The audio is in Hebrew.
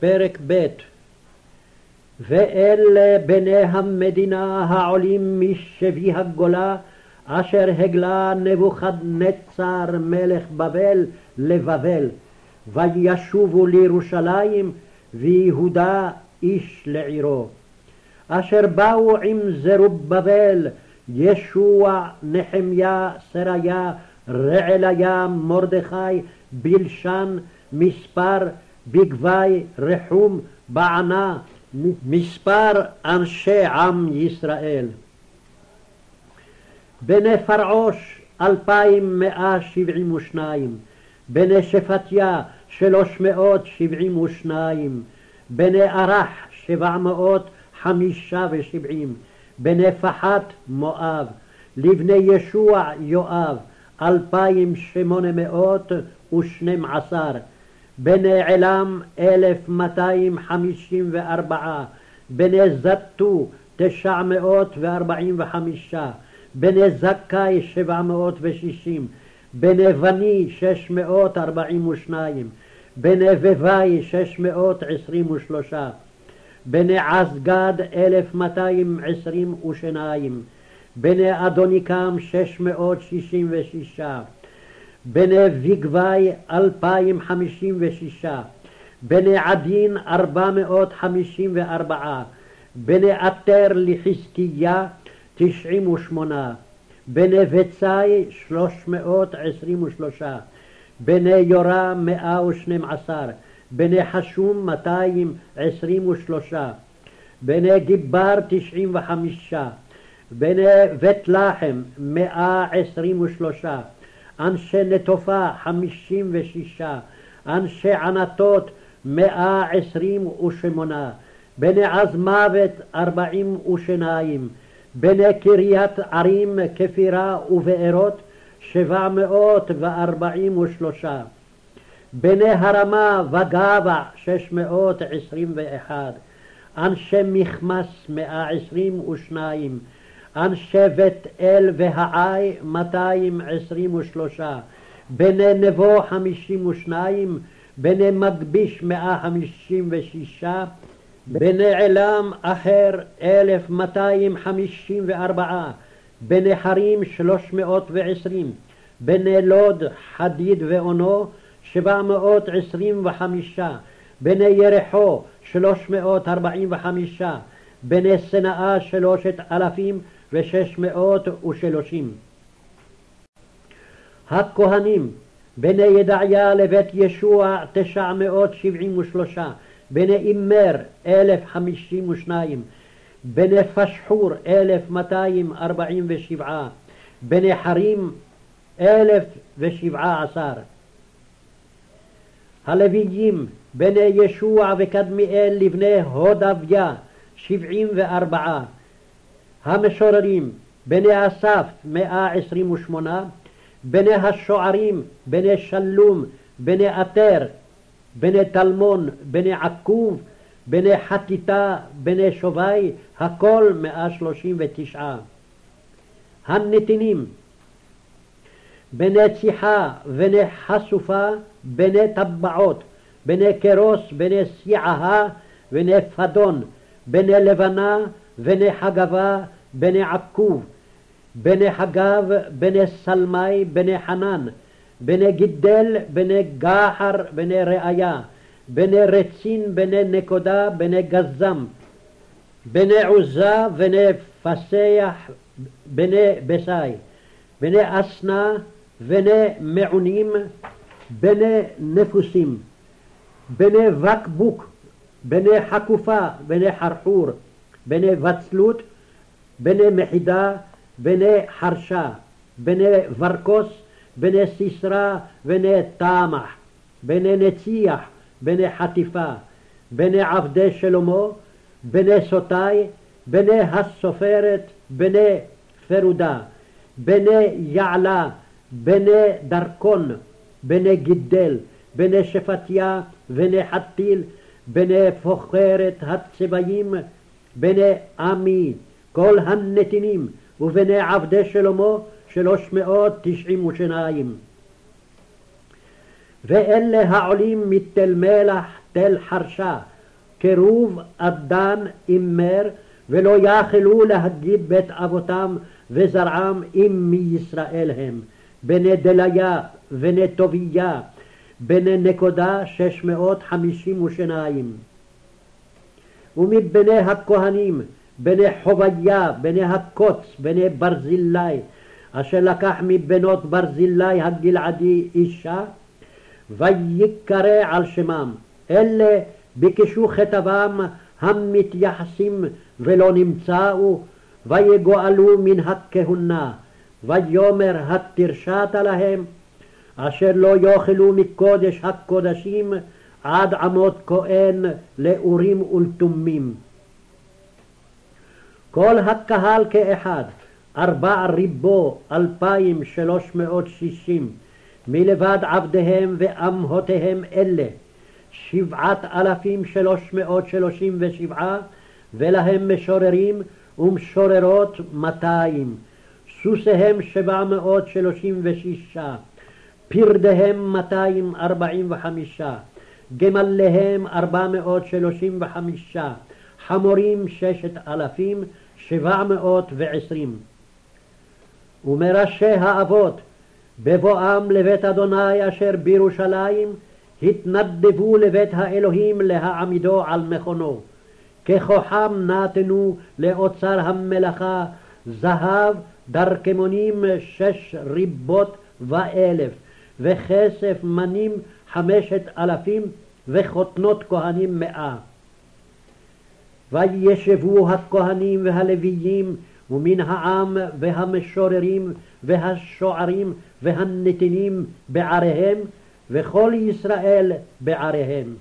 פרק ב' ואלה בני המדינה העולים משבי הגולה אשר הגלה נבוכדנצר מלך בבל לבבל וישובו לירושלים ויהודה איש לעירו. אשר באו עם זרובבל ישוע נחמיה סריה רעליה מרדכי בלשן מספר בגבי רחום בענה מספר אנשי עם ישראל. בני פרעוש אלפיים מאה שבעים ושניים, בני שפטיה שלוש מאות שבעים ושניים, בני ערך שבע מאות חמישה ושבעים, בני פחת מואב, לבני ישוע יואב. אלפיים שמונה מאות ושנים עשר, בני עילם אלף מאתיים חמישים וארבעה, בני זתו תשע מאות וארבעים וחמישה, בני זכאי שבע מאות ושישים, בני ארבעים ושניים, בני עדין ארבע מאות חמישים וארבעה, בני עטר לחזקיה תשעים ושמונה, בני עשרים ושלושה, בני יורה מאה ושנים עשר, בני חשום מאתיים עשרים ושלושה, בני גיבר תשעים וחמישה, בני בית לחם מאה עשרים ושלושה, אנשי נטופה חמישים ושישה, אנשי ענתות מאה עשרים ושמונה, בני עז מוות ארבעים ושניים, בני קריית ערים כפירה ובארות שבע מאות וארבעים ושלושה, בני הרמה וגבע שש מאות עשרים ואחד, אנשי מכמס מאה עשרים ושניים, אנשי בית אל והעי מאתיים עשרים ושלושה, בני נבו חמישים ושניים, בני מגביש מאה חמישים ושישה, בני עילם אחר אלף מאתיים חמישים וארבעה, בני חרים שלוש מאות ועשרים, בני לוד חדיד ואונו שבע מאות עשרים וחמישה, בני ירחו שלוש מאות ארבעים וחמישה, בני שנאה שלושת אלפים ושש מאות ושלושים. הכהנים בני ידעיה לבית ישוע תשע מאות שבעים ושלושה, בני אימר אלף חמישים ושניים, בני פשחור אלף מאתיים ארבעים ושבעה, בני חרים אלף ושבעה עשר. הלוויים בני ישוע וקדמיאל לבני הודביה שבעים וארבעה, המשוררים בני אסף מאה עשרים ושמונה, בני השוערים בני שלום, בני עטר, בני טלמון, בני עקוב, בני חתיתה, בני שובי, הכל מאה שלושים ותשעה. הנתינים בני ציחה, בני חשופה, בני טבעות, בני כרוס, בני סיעה, בני פדון, בני לבנה, בני חגבה, בני עקוב, בני חגב, בני סלמי, בני חנן, בני גידל, בני גחר, בני ראיה, בני רצין, בני נקודה, בני גזם, בני עוזה, בני פסח, בני בסי, בני אסנה, בני מעונים, בני נפוסים, בני בקבוק, בני חקופה, בני חרחור, בני וצלות, בני מחידה, בני חרשה, בני ורקוס, בני סיסרא, בני תמח, בני נציח, בני חטיפה, בני עבדי שלמה, בני סוטי, בני הסופרת, בני פרודה, בני יעלה, בני דרכון, בני גידל, בני שפטיה, בני חתיל, בני פוחרת הצבעים, בני עמי, כל הנתינים, ובני עבדי שלמה שלוש מאות תשעים ושניים. ואלה העולים מתל מלח תל חרשה, קירוב אדן אימר, ולא יכלו להגיד בית אבותם וזרעם אם מישראל הם. בני דליה, בני טוביה, בני נקודה שש מאות חמישים ושניים. ומבני הכהנים, בני חוביה, בני הקוץ, בני ברזילי, אשר לקח מבנות ברזילי הגלעדי אישה, ויקרא על שמם. אלה ביקשו כתבם המתייחסים ולא נמצאו, ויגואלו מן הכהונה. ויאמר התרשת להם, אשר לא יאכלו מקודש הקודשים עד עמות כהן לאורים ולתומים. כל הקהל כאחד, ארבע ריבו אלפיים שלוש מאות שישים, מלבד עבדיהם ואמהותיהם אלה, שבעת אלפים שלוש מאות שלושים ושבעה, ולהם משוררים ומשוררות מאתיים, סוסיהם שבע מאות שלושים ושישה, פרדיהם מאתיים ארבעים וחמישה, גמליהם ארבע מאות שלושים וחמישה, חמורים ששת אלפים שבע מאות ועשרים. ומראשי האבות בבואם לבית אדוני אשר בירושלים התנדבו לבית האלוהים להעמידו על מכונו. ככוחם נתנו לאוצר המלאכה זהב דרכמונים שש ריבות ואלף, וכסף מנים חמשת אלפים, וחותנות כהנים מאה. וישבו הכהנים והלוויים ומן העם והמשוררים והשוערים והנתינים בעריהם וכל ישראל בעריהם.